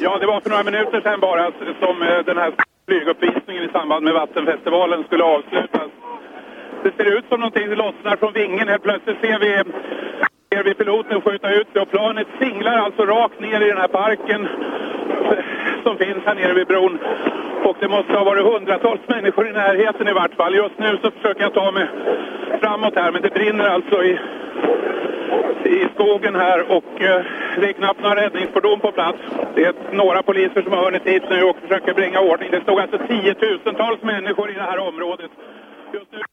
Ja, det var för några minuter sedan bara som eh, den här flyguppvisningen i samband med Vattenfestivalen skulle avslutas. Det ser ut som någonting lossnar från vingen. Helt plötsligt ser vi, ser vi piloten skjuta ut sig och planet singlar alltså rakt ner i den här parken som finns här nere vid bron. Och det måste ha varit hundratals människor i närheten i vart fall. Just nu så försöker jag ta mig framåt här men det brinner alltså i, i skogen här och eh, det är knappt några räddningsfordon på plats. Det är några poliser som har hunnit hit nu och försöker bringa ordning. Det stod alltså tiotusentals människor i det här området. Just nu